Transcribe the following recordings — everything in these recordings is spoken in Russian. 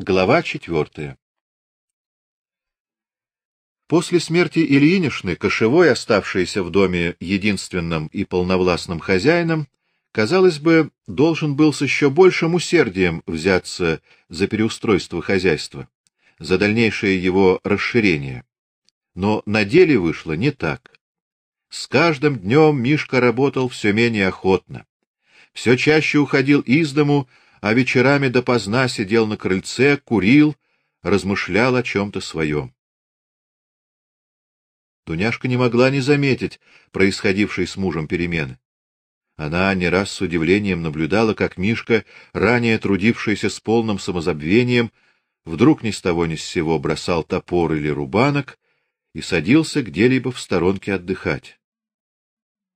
Глава четвертая. После смерти Ильинишны кошевой, оставшийся в доме единственным и полновластным хозяином, казалось бы, должен был с еще большим усердием взяться за переустройство хозяйства, за дальнейшее его расширение. Но на деле вышло не так. С каждым днем Мишка работал все менее охотно. Все чаще уходил из дому а вечерами допоздна сидел на крыльце, курил, размышлял о чем то своем. Дуняшка не могла не заметить происходившей с мужем перемены. Она не раз с удивлением наблюдала, как Мишка, ранее трудившийся с полным самозабвением, вдруг ни с того ни с сего бросал топор или рубанок и садился где-либо в сторонке отдыхать.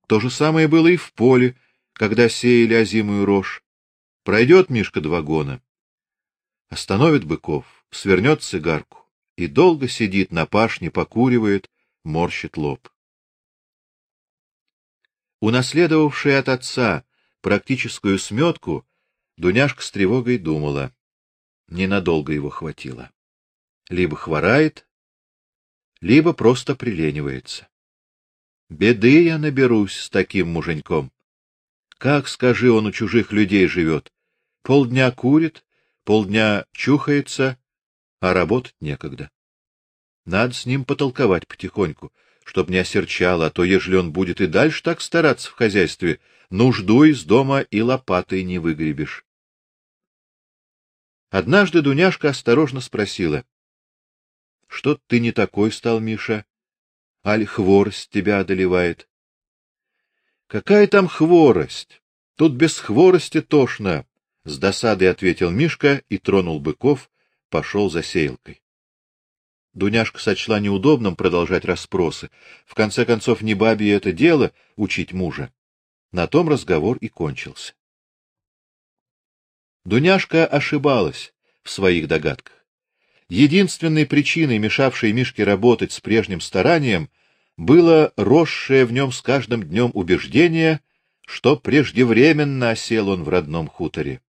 То же самое было и в поле, когда сеяли озимую рожь. Пройдет Мишка два гона, остановит быков, свернет цигарку и долго сидит на пашне, покуривает, морщит лоб. Унаследовавшая от отца практическую сметку, Дуняшка с тревогой думала: ненадолго его хватило. Либо хворает, либо просто приленивается. Беды я наберусь с таким муженьком. Как, скажи, он у чужих людей живет? Полдня курит, полдня чухается, а работать некогда. Надо с ним потолковать потихоньку, чтоб не осерчал, а то ежели он будет и дальше так стараться в хозяйстве, нужду из дома и лопатой не выгребешь. Однажды Дуняшка осторожно спросила: "Что ты не такой стал, Миша? Аль хворость тебя одолевает?" Какая там хворость? Тут без хворости тошно, с досадой ответил Мишка и тронул быков, пошел за сеялкой. Дуняшка сочла неудобным продолжать расспросы. В конце концов, не бабе это дело учить мужа. На том разговор и кончился. Дуняшка ошибалась в своих догадках. Единственной причиной, мешавшей Мишке работать с прежним старанием, было росшее в нем с каждым днем убеждение, что преждевременно осел он в родном хуторе.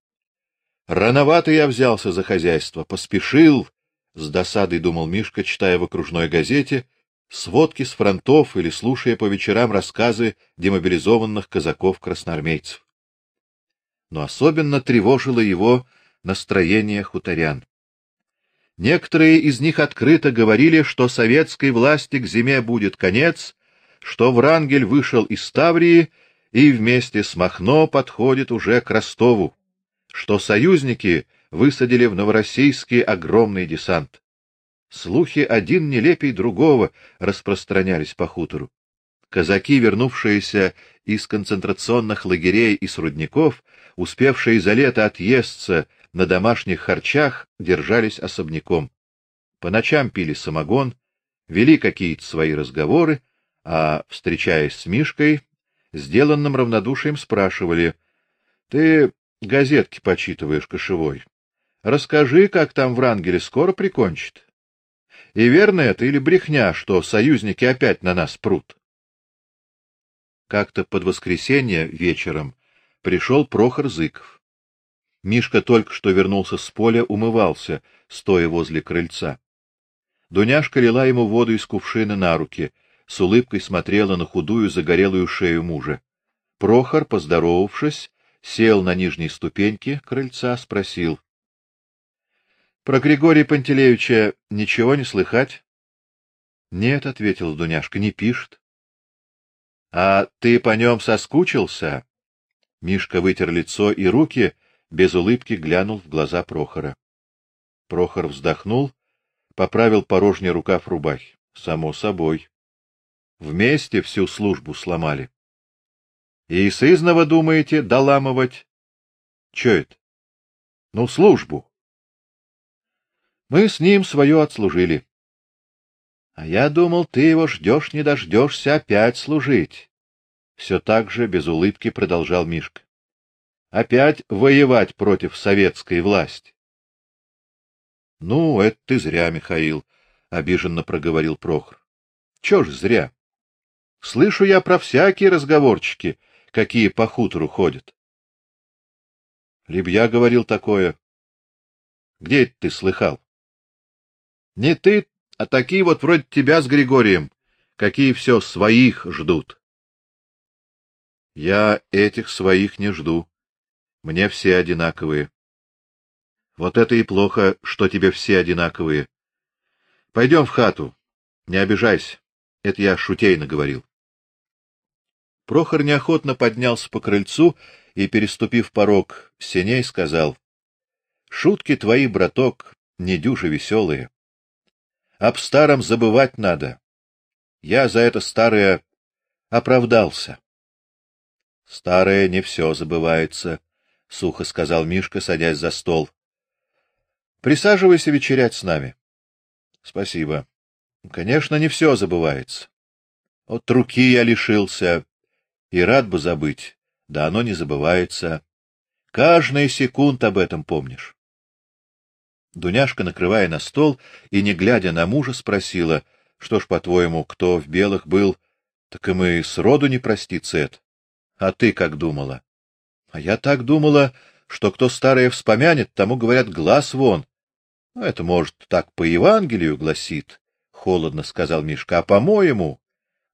Рановато я взялся за хозяйство, поспешил, с досадой думал Мишка, читая в окружной газете сводки с фронтов или слушая по вечерам рассказы демобилизованных казаков-красноармейцев. Но особенно тревожило его настроение хуторян. Некоторые из них открыто говорили, что советской власти к зиме будет конец, что Врангель вышел из Таврии и вместе с Махно подходит уже к Ростову, что союзники высадили в Новороссийске огромный десант. Слухи один нелепей другого распространялись по хутору. Казаки, вернувшиеся из концентрационных лагерей и с рудников, успевшие за лето отъесться на домашних харчах держались особняком. По ночам пили самогон, вели какие-то свои разговоры, а встречаясь с Мишкой, сделанным равнодушием спрашивали: "Ты газетки почитываешь кошевой? Расскажи, как там в Рангеле скоро прикончит? И верно это или брехня, что союзники опять на нас прут?" Как-то под воскресенье вечером пришел Прохор Зыков. Мишка только что вернулся с поля, умывался, стоя возле крыльца. Дуняшка лила ему воду из кувшина на руки, с улыбкой смотрела на худую загорелую шею мужа. Прохор, поздоровавшись, сел на нижней ступеньке крыльца, спросил: Про Григория Пантелеевича ничего не слыхать? Нет, ответил Дуняшка, не пишет. А ты по нем соскучился? Мишка вытер лицо и руки без улыбки глянул в глаза Прохора. Прохор вздохнул, поправил порожний рукав рубахи. Само собой. Вместе всю службу сломали. И сызнова думаете доламывать? Что это? Ну, службу. Мы с ним свое отслужили. А я думал, ты его ждешь, не дождешься опять служить. Все так же без улыбки продолжал Мишка опять воевать против советской власти. Ну, это ты зря, Михаил, обиженно проговорил Прохор. Что ж зря? Слышу я про всякие разговорчики, какие по хутору ходят. Я говорил такое. Где это ты слыхал? Не ты, а такие вот вроде тебя с Григорием, какие все своих ждут. Я этих своих не жду. Мне все одинаковые. Вот это и плохо, что тебе все одинаковые. Пойдем в хату. Не обижайся. Это я шутейно говорил. Прохор неохотно поднялся по крыльцу и, переступив порог сеней, сказал: "Шутки твои, браток, не дюже веселые. Об старом забывать надо. Я за это старое оправдался. Старое не все забывается, сухо сказал Мишка, садясь за стол. Присаживайся вечерять с нами. Спасибо. Конечно, не все забывается. От руки я лишился, и рад бы забыть, да оно не забывается. Каждую секунду об этом помнишь. Дуняшка, накрывая на стол и не глядя на мужа, спросила: "Что ж, по-твоему, кто в белых был, так и мы с роду не простится это? А ты как думала?" "А я так думала, что кто старое вспомянет, тому говорят глаз вон. Ну это может так по Евангелию гласит", холодно сказал Мишка. "А по-моему,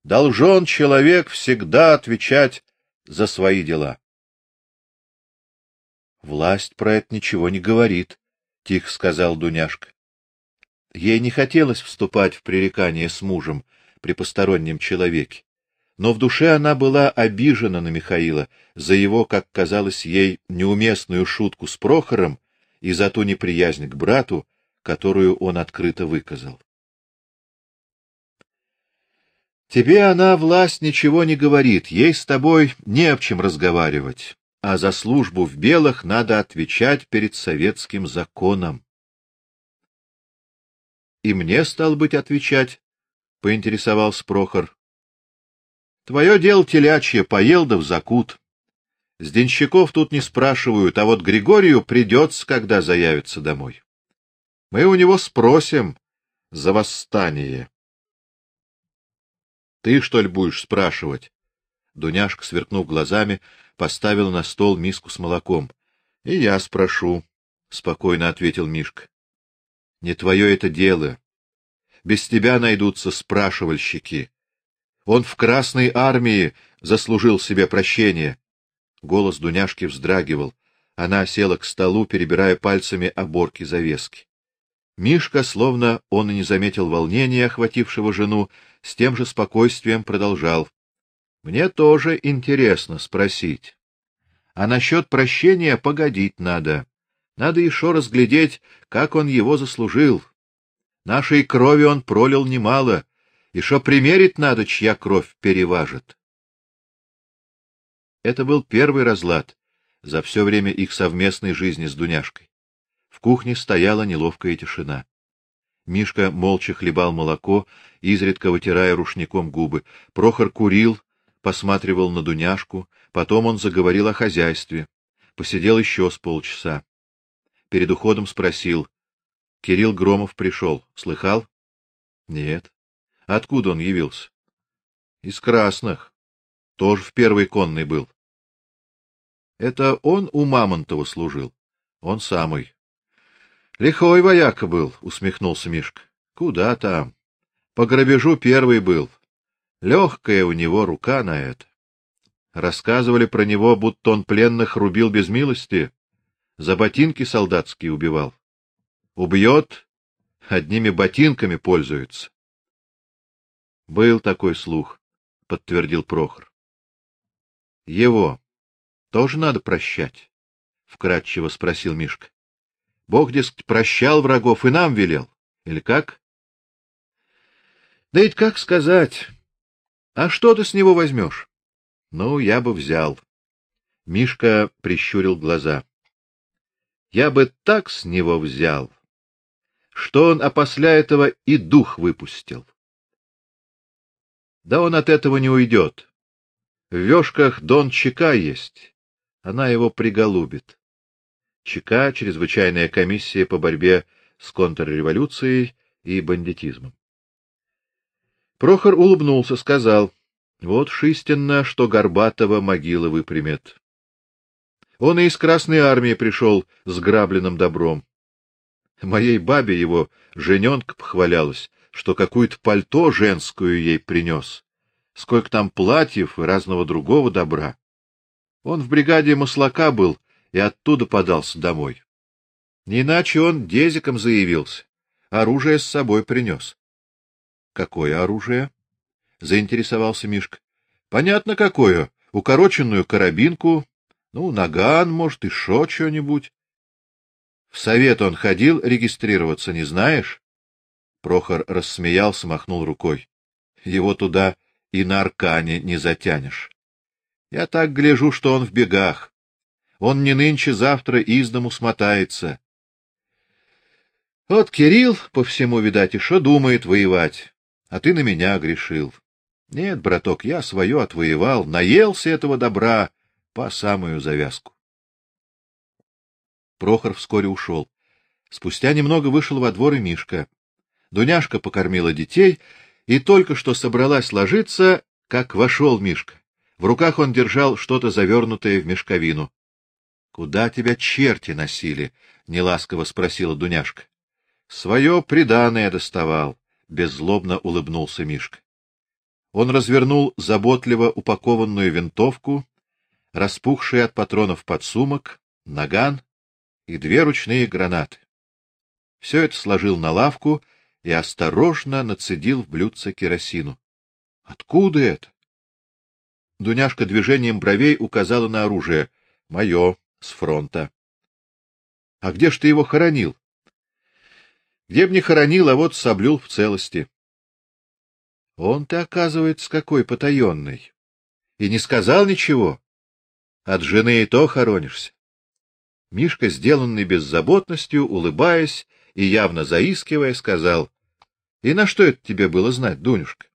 должен человек всегда отвечать за свои дела". Власть про это ничего не говорит, — тихо сказал Дуняшка. Ей не хотелось вступать в пререкание с мужем при постороннем человеке, но в душе она была обижена на Михаила за его, как казалось ей, неуместную шутку с Прохором и за ту неприязнь к брату, которую он открыто выказал. Тебе она власть ничего не говорит, ей с тобой не об чем разговаривать а за службу в белых надо отвечать перед советским законом. И мне стал быть отвечать, поинтересовался Прохор. Твое дело телячье, поел да в закут. С денщиков тут не спрашивают, а вот Григорию придется, когда заявится домой. Мы у него спросим за восстание. Ты что ли будешь спрашивать? Дуняшка, сверкнув глазами, поставила на стол миску с молоком. — И я спрошу, — спокойно ответил Мишка. — Не твое это дело. Без тебя найдутся спрашивальщики. Он в Красной армии заслужил себе прощение. Голос Дуняшки вздрагивал. Она села к столу, перебирая пальцами оборки завески. Мишка, словно он и не заметил волнения, охватившего жену, с тем же спокойствием продолжал: мне тоже интересно спросить. А насчет прощения погодить надо. Надо еще разглядеть, как он его заслужил. Нашей крови он пролил немало, и что примерить надо, чья кровь переважит. Это был первый разлад за все время их совместной жизни с Дуняшкой. Кухне стояла неловкая тишина. Мишка молча хлебал молоко, изредка вытирая рушником губы. Прохор курил, посматривал на Дуняшку, потом он заговорил о хозяйстве. Посидел еще с полчаса. Перед уходом спросил: "Кирилл Громов пришел, слыхал?" "Нет. Откуда он явился?" "Из красных. Тоже в первой конной был." "Это он у Мамонтова служил?" "Он самый." "Лихой вояка был", усмехнулся Мишка. "Куда там? По грабежу первый был. Легкая у него рука на это. Рассказывали про него, будто он пленных рубил без милости, за ботинки солдатские убивал. Убьет, одними ботинками пользуется. Был такой слух, подтвердил Прохор. Его тоже надо прощать, вкратчиво спросил Мишка. Бог, дескать, прощал врагов и нам велел, или как? Да ведь как сказать? А что ты с него возьмешь? Ну, я бы взял. Мишка прищурил глаза. Я бы так с него взял, что он опосля этого и дух выпустил. Да он от этого не уйдет. В вёшках Дон Чека есть. Она его приголубит. ЧК чрезвычайная комиссия по борьбе с контрреволюцией и бандитизмом. Прохор улыбнулся, сказал: "Вот шистенно, что Горбатова могила выпрямет. Он и из Красной армии пришел с грабленным добром. Моей бабе его жененка похвалялась, что какую-то пальто женскую ей принес. Сколько там платьев и разного другого добра. Он в бригаде маслака был и оттуда подался домой. Не иначе он дезиком заявился. Оружие с собой принес. — Какое оружие? — заинтересовался Мишка. — Понятно, какое. Укороченную карабинку, ну, наган, может, и шо что-нибудь. В совет он ходил регистрироваться, не знаешь? Прохор рассмеялся, махнул рукой. Его туда и на аркане не затянешь. Я так гляжу, что он в бегах. Он не нынче, завтра из дому смотается. Вот Кирилл по всему, видать, и что думает воевать, а ты на меня грешил. Нет, браток, я свое отвоевал, наелся этого добра по самую завязку. Прохор вскоре ушел. Спустя немного вышел во двор и Мишка. Дуняшка покормила детей и только что собралась ложиться, как вошел Мишка. В руках он держал что-то завернутое в мешковину. — Куда тебя черти носили? — неласково спросила Дуняшка. Свое приданое доставал, беззлобно улыбнулся Мишка. Он развернул заботливо упакованную винтовку, распухший от патронов подсумок, наган и две ручные гранаты. Все это сложил на лавку и осторожно нацедил в блюдце керосину. Откуда это? Дуняшка движением бровей указала на оружие. Мое, с фронта. А где ж ты его хоронил? Где б не хоронил, а вот соблюл в целости. Он ты, оказывается, какой потаенный. И не сказал ничего. От жены и то хоронишься. Мишка, сделанный беззаботностью, улыбаясь и явно заискивая, сказал: "И на что это тебе было знать, Дунюшка?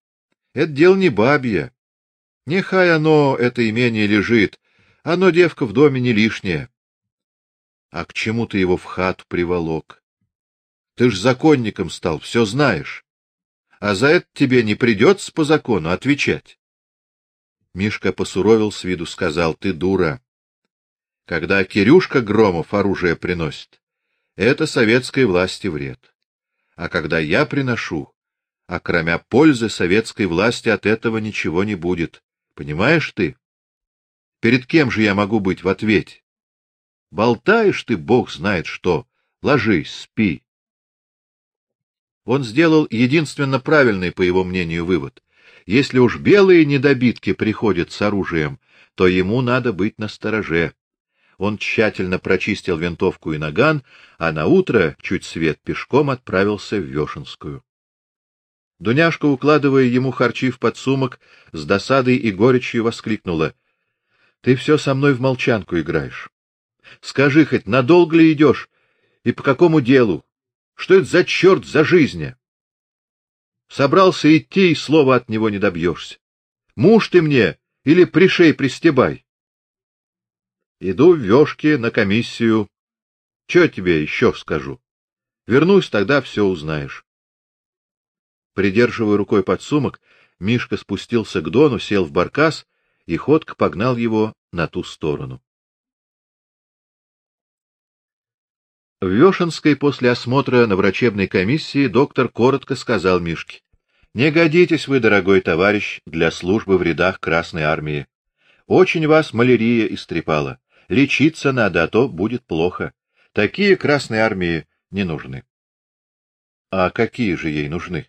Это дело не бабье. Нехай оно это имение лежит, оно девка в доме не лишнее. А к чему ты его в хату приволок? Ты ж законником стал, все знаешь. А за это тебе не придется по закону отвечать. Мишка посуровил с виду, сказал: "Ты дура. Когда Кирюшка Громов оружие приносит, это советской власти вред. А когда я приношу, а кроме пользы советской власти от этого ничего не будет. Понимаешь ты? Перед кем же я могу быть в ответе? Болтаешь ты, бог знает что. Ложись, спи. Он сделал единственно правильный, по его мнению, вывод. Если уж белые недобитки приходят с оружием, то ему надо быть настороже. Он тщательно прочистил винтовку и наган, а на утро чуть свет пешком отправился в Вешенскую. Дуняшка, укладывая ему харчи в подсумок, с досадой и горечью воскликнула: "Ты все со мной в молчанку играешь. Скажи хоть, надолго ли идешь и по какому делу? Что это за черт за жизнь? Собрался идти, и слова от него не добьешься. Муж ты мне или пришей пристебай? Иду в вёшки на комиссию. Что тебе еще скажу? Вернусь, тогда все узнаешь. Придерживая рукой подсумок, Мишка спустился к Дону, сел в баркас, и ходка погнал его на ту сторону. В Вешенской после осмотра на врачебной комиссии доктор коротко сказал Мишке: "Не годитесь вы, дорогой товарищ, для службы в рядах Красной армии. Очень вас малярия истрепала. Лечиться надо, а то будет плохо. Такие Красной армии не нужны". А какие же ей нужны?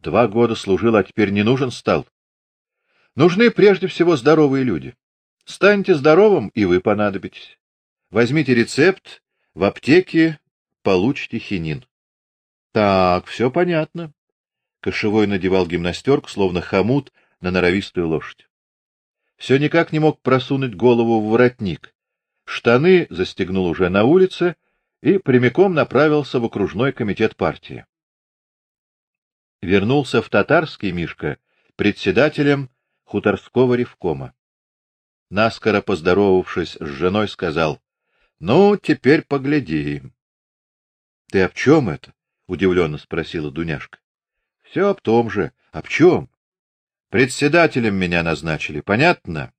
Два года служил, а теперь не нужен стал. Нужны прежде всего здоровые люди. Станьте здоровым, и вы понадобитесь. Возьмите рецепт в аптеке получите хинин. Так, все понятно. Кошевой надевал гимнастерку, словно хомут на норовистую лошадь. Все никак не мог просунуть голову в воротник. Штаны застегнул уже на улице и прямиком направился в окружной комитет партии. Вернулся в Татарский Мишка председателем хуторского ревкома. Наскоро поздоровавшись с женой, сказал: ну, теперь погляди. Ты об чем это? удивленно спросила Дуняшка. Все об том же. Об чем? Председателем меня назначили, понятно?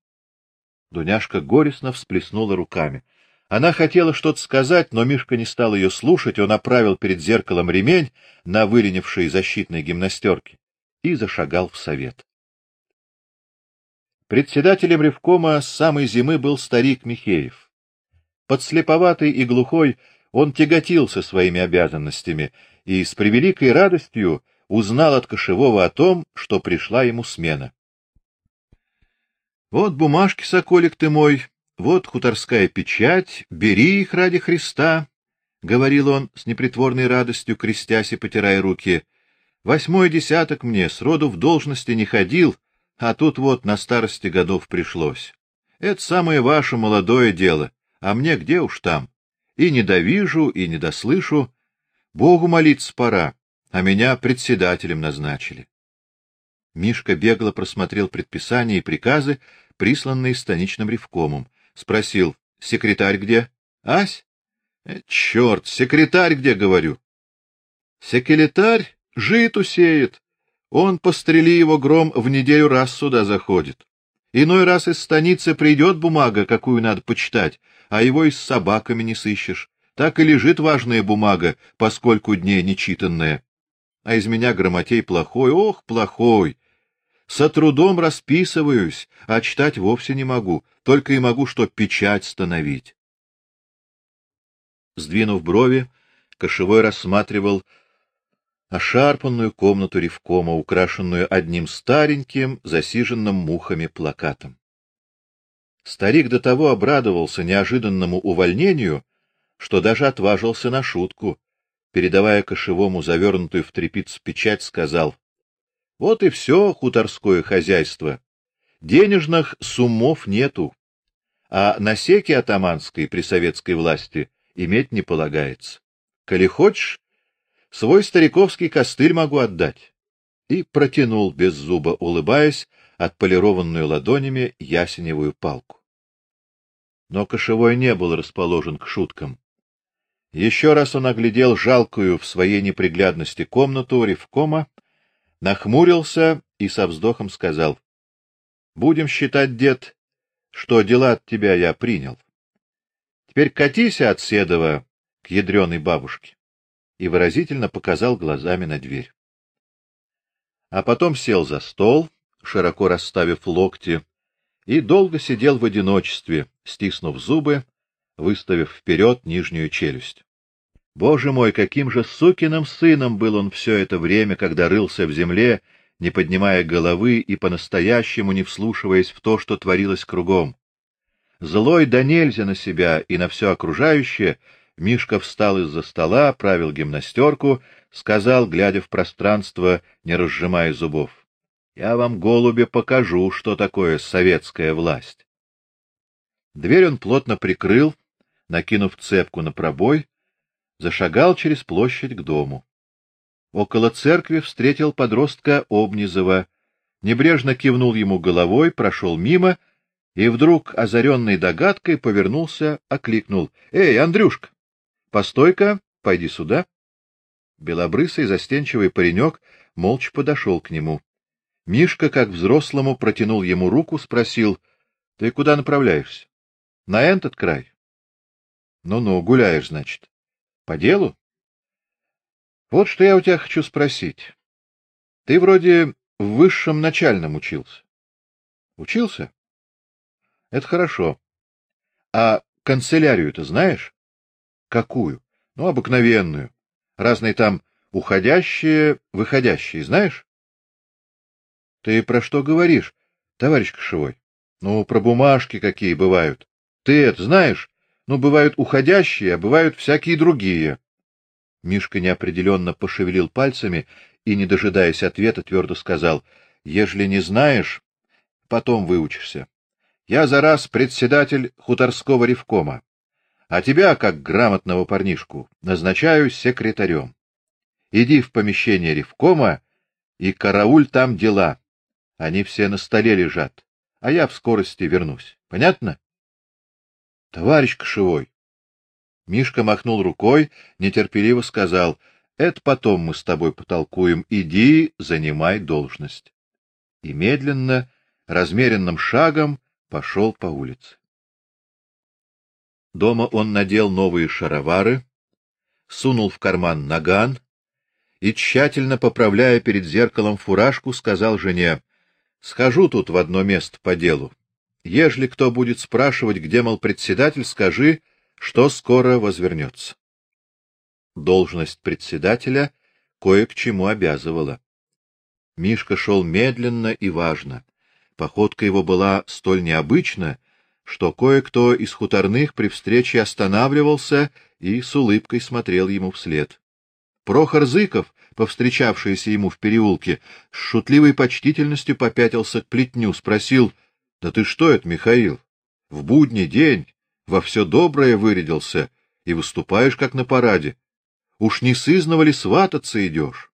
Дуняшка горестно всплеснула руками. Она хотела что-то сказать, но Мишка не стал ее слушать, он оправил перед зеркалом ремень на выленившей защитной гимнастерке и зашагал в совет. Председателем ревкома с самой зимы был старик Михеев. Подслеповатый и глухой, он тяготился своими обязанностями и с превеликой радостью узнал от кошевого о том, что пришла ему смена. Вот бумажки, соколик ты мой, вот хуторская печать, бери их ради Христа, говорил он с непритворной радостью, крестясь и потирая руки. Восьмой десяток мне, с роду в должности не ходил, а тут вот на старости годов пришлось. Это самое ваше молодое дело, а мне где уж там? И не довижу, и не дослышу. Богу молиться пора, а меня председателем назначили. Мишка бегло просмотрел предписания и приказы, присланные станичным ревкомом, спросил: "Секретарь где?" "Ась? Э, черт, секретарь где, говорю?" "Секретарь жит усеет. Он пострели его гром в неделю раз сюда заходит. Иной раз из станицы придет бумага, какую надо почитать, а его и с собаками не сыщешь. Так и лежит важная бумага, поскольку дней нечитанная. А из меня грамотей плохой, ох, плохой. Со трудом расписываюсь, а читать вовсе не могу, только и могу что печать становить. Сдвинув брови, кошевой рассматривал ошарпанную комнату ревкома, украшенную одним стареньким, засиженным мухами плакатом. Старик до того обрадовался неожиданному увольнению, что даже отважился на шутку, передавая кошевому завернутую в тряпицу печать, сказал: "Вот и все хуторское хозяйство. Денежных суммов нету, а на секе атаманской при советской власти иметь не полагается. Коли хочешь, свой стариковский костыль могу отдать". И протянул без зуба, улыбаясь, отполированную ладонями ясеневую палку. Но кошевой не был расположен к шуткам. Еще раз он оглядел жалкую в своей неприглядности комнату ревкома, нахмурился и со вздохом сказал: "Будем считать, дед, что дела от тебя я принял. Теперь катись от Седова к ядреной бабушке". И выразительно показал глазами на дверь. А потом сел за стол, широко расставив локти, и долго сидел в одиночестве, стиснув зубы, выставив вперед нижнюю челюсть. Боже мой, каким же сукиным сыном был он все это время, когда рылся в земле, не поднимая головы и по-настоящему не вслушиваясь в то, что творилось кругом. Злой да нельзя на себя и на все окружающее, Мишка встал из-за стола, правил гимнастерку, сказал, глядя в пространство, не разжимая зубов: "Я вам, голуби, покажу, что такое советская власть". Дверь он плотно прикрыл, накинув цепку на пробой, зашагал через площадь к дому. Около церкви встретил подростка Обнизова, небрежно кивнул ему головой, прошел мимо и вдруг, озаренный догадкой, повернулся, окликнул: "Эй, Андрюшка, постой-ка, пойди сюда". Белобрысый застенчивый паренек молча подошел к нему. Мишка, как взрослому, протянул ему руку, спросил: "Ты куда направляешься?" "На этот край". "Ну-ну, гуляешь, значит". По делу? Вот что я у тебя хочу спросить. Ты вроде в высшем начальном учился. Учился? Это хорошо. А канцелярию ты знаешь? Какую? Ну, обыкновенную. Разные там уходящие, выходящие, знаешь? Ты про что говоришь, товарищ Кошевой? Ну, про бумажки какие бывают. Ты это знаешь? Ну, бывают уходящие, а бывают всякие другие. Мишка неопределенно пошевелил пальцами и, не дожидаясь ответа, твердо сказал: "Ежели не знаешь, потом выучишься. Я за раз председатель хуторского ревкома, а тебя, как грамотного парнишку, назначаю секретарем. Иди в помещение ревкома и карауль там дела. Они все на столе лежат, а я в скорости вернусь. Понятно? Товарищ Кошевой. Мишка махнул рукой, нетерпеливо сказал: "Это потом мы с тобой потолкуем. Иди, занимай должность". И медленно, размеренным шагом пошел по улице. Дома он надел новые шаровары, сунул в карман наган и, тщательно поправляя перед зеркалом фуражку, сказал жене, — Схожу тут в одно место по делу. Ежели кто будет спрашивать, где, мол, председатель, скажи, что скоро возвернется. Должность председателя кое к чему обязывала. Мишка шел медленно и важно. Походка его была столь необычна, что кое-кто из хуторных при встрече останавливался и с улыбкой смотрел ему вслед. Прохор Зыков, повстречавшийся ему в переулке, с шутливой почтительностью попятился к плетню, спросил: "Да ты что это, Михаил? В будний день во все доброе вырядился и выступаешь как на параде. Уж не сызного ли свататься идешь?»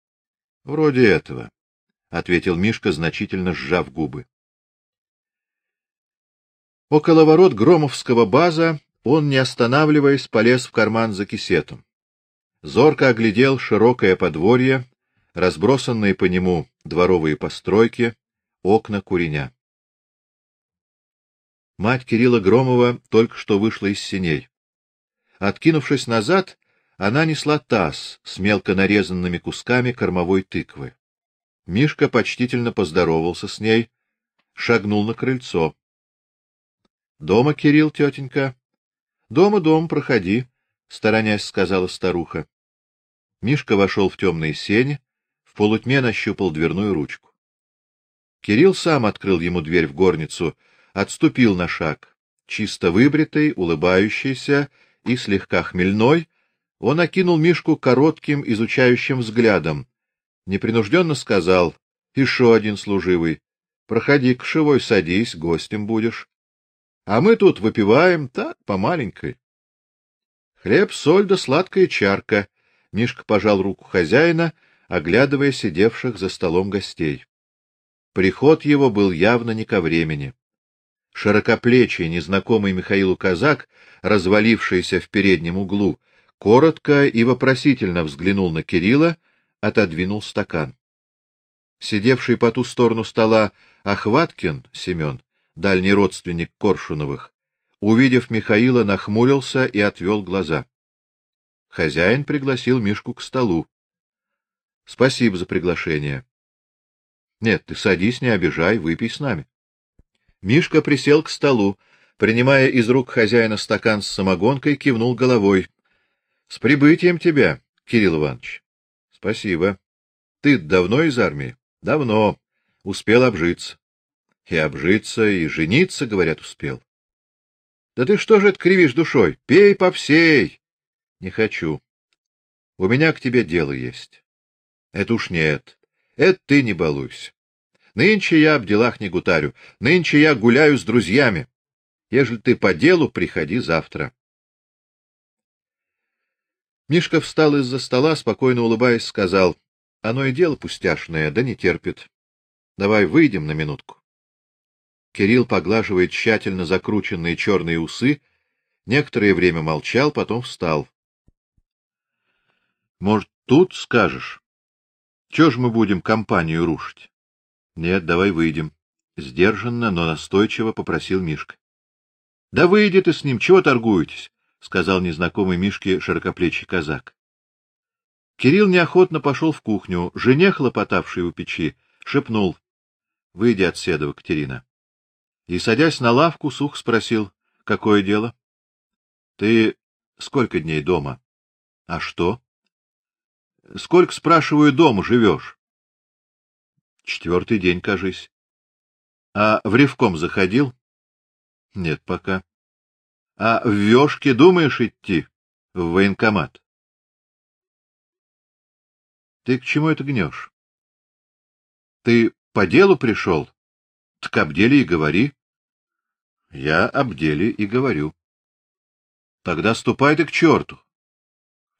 — Вроде этого, — ответил Мишка, значительно сжав губы. Около ворот Громовского база он, не останавливаясь, полез в карман за кисетом. Зорко оглядел широкое подворье, разбросанные по нему дворовые постройки, окна куреня. Мать Кирилла Громова только что вышла из сеней. Откинувшись назад, она несла таз с мелко нарезанными кусками кормовой тыквы. Мишка почтительно поздоровался с ней, шагнул на крыльцо. Дома, Кирилл, тетенька? Дома, дом, проходи, сторонясь сказала старуха. Мишка вошел в темные сени, в полутьме нащупал дверную ручку. Кирилл сам открыл ему дверь в горницу, отступил на шаг, чисто выбритый, улыбающийся и слегка хмельной, он окинул Мишку коротким изучающим взглядом, непринужденно сказал: "Еще один служивый. Проходи к шивой, садись, гостем будешь. А мы тут выпиваем так по маленькой. Хлеб, соль да сладкая чарка". Мишка пожал руку хозяина, оглядывая сидевших за столом гостей. Приход его был явно не ко времени. Широкоплечий, незнакомый Михаилу казак, развалившийся в переднем углу, коротко и вопросительно взглянул на Кирилла, отодвинул стакан. Сидевший по ту сторону стола Охваткин Семен, дальний родственник Коршуновых, увидев Михаила, нахмурился и отвел глаза. Хозяин пригласил Мишку к столу. Спасибо за приглашение. Нет, ты садись, не обижай, выпей с нами. Мишка присел к столу, принимая из рук хозяина стакан с самогонкой, кивнул головой. С прибытием тебя, Кирилл Иванович. Спасибо. Ты давно из армии? Давно. Успел обжиться. И обжиться, и жениться, говорят, успел. Да ты что же это кривишь душой? Пей попсей. Не хочу. У меня к тебе дело есть. Это уж нет. Это ты не балуйся. Нынче я об делах не гутарю. Нынче я гуляю с друзьями. Ежели ты по делу, приходи завтра. Мишка встал из-за стола, спокойно улыбаясь, сказал: "Оно и дело пустяшное, да не терпит. Давай выйдем на минутку". Кирилл, поглаживая тщательно закрученные черные усы, некоторое время молчал, потом встал. Может, тут скажешь? Что ж мы будем компанию рушить? Нет, давай выйдем, сдержанно, но настойчиво попросил Мишка. Да выйди ты с ним, чего торгуетесь? — сказал незнакомый Мишке широкоплечий казак. Кирилл неохотно пошел в кухню, жене, хлопотавшей у печи, шепнул: "Выйди от седова, Катерина". И садясь на лавку, сух спросил: "Какое дело? Ты сколько дней дома? А что? Сколько, спрашиваю, дома живешь?» Четвертый день, кажись. А в Ревком заходил? Нет, пока. А в вёшке думаешь идти в военкомат? Ты к чему это гнешь? Ты по делу пришел? Так об деле и говори. Я об деле и говорю. Тогда ступай ты к черту.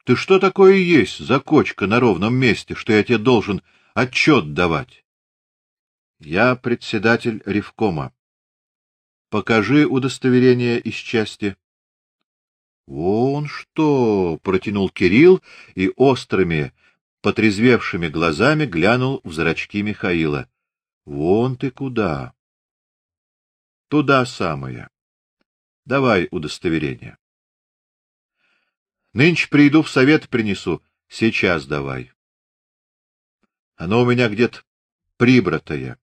Ты что такое есть за кочка на ровном месте, что я тебе должен отчет давать? Я председатель ревкома. Покажи удостоверение из части. Вон что, протянул Кирилл и острыми, потрезвевшими глазами глянул в зрачки Михаила. Вон ты куда? Туда самое. Давай удостоверение. Нынче приду в совет принесу. Сейчас давай. Оно у меня где-то прибратое.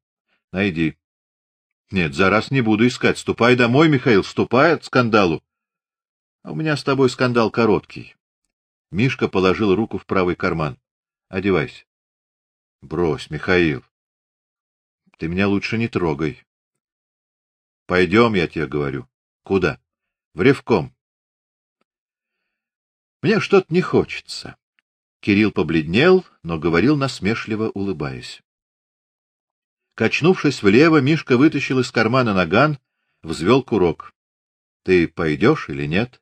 Найди. Нет, за раз не буду искать. Ступай домой, Михаил, ступай от скандалу. А у меня с тобой скандал короткий. Мишка положил руку в правый карман. Одевайся. Брось, Михаил. Ты меня лучше не трогай. Пойдем, я тебе говорю. Куда? В Ревком. Мне что-то не хочется. Кирилл побледнел, но говорил насмешливо, улыбаясь. Качнувшись влево, Мишка вытащил из кармана наган, взвел курок. Ты пойдешь или нет?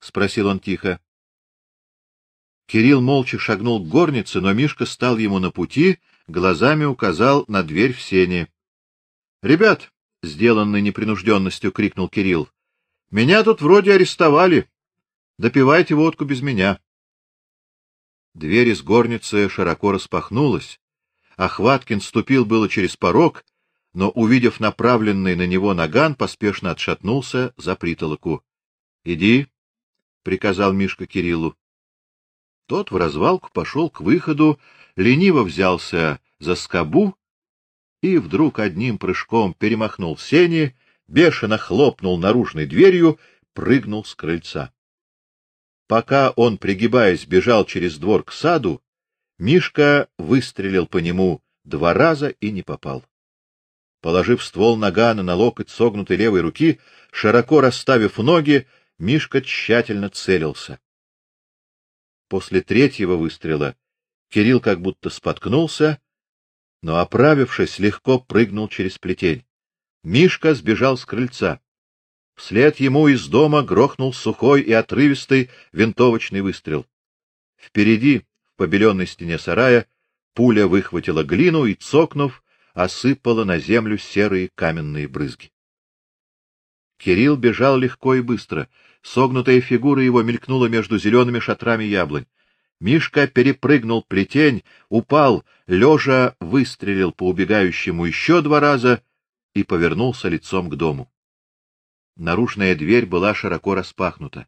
спросил он тихо. Кирилл молча шагнул к горнице, но Мишка стал ему на пути, глазами указал на дверь в сене. "Ребят", сделанный непринужденностью крикнул Кирилл. "Меня тут вроде арестовали. Допивайте водку без меня". Дверь из горницы широко распахнулась. Охваткин ступил было через порог, но, увидев направленный на него наган, поспешно отшатнулся за притолоку. "Иди", приказал Мишка Кириллу. Тот в развалку пошел к выходу, лениво взялся за скобу и вдруг одним прыжком перемахнул сени, бешено хлопнул наружной дверью, прыгнул с крыльца. Пока он, пригибаясь, бежал через двор к саду, Мишка выстрелил по нему два раза и не попал. Положив ствол нагана на локоть согнутой левой руки, широко расставив ноги, Мишка тщательно целился. После третьего выстрела Кирилл как будто споткнулся, но оправившись, легко прыгнул через плетень. Мишка сбежал с крыльца. Вслед ему из дома грохнул сухой и отрывистый винтовочный выстрел. Впереди, в побеленной стене сарая, пуля выхватила глину и, цокнув, осыпала на землю серые каменные брызги. Кирилл бежал легко и быстро. Согнутая фигура его мелькнула между зелеными шатрами яблонь. Мишка перепрыгнул плетень, упал, лежа выстрелил по убегающему еще два раза и повернулся лицом к дому. Наружная дверь была широко распахнута.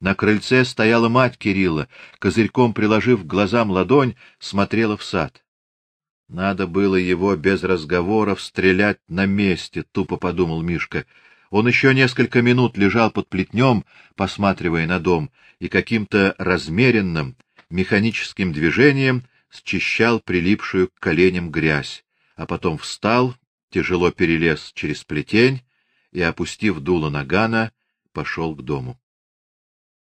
На крыльце стояла мать Кирилла, козырьком приложив к глазам ладонь, смотрела в сад. Надо было его без разговоров стрелять на месте, тупо подумал Мишка. Он еще несколько минут лежал под плетнем, посматривая на дом, и каким-то размеренным механическим движением счищал прилипшую к коленям грязь, а потом встал, тяжело перелез через плетень и, опустив дуло нагана, пошел к дому.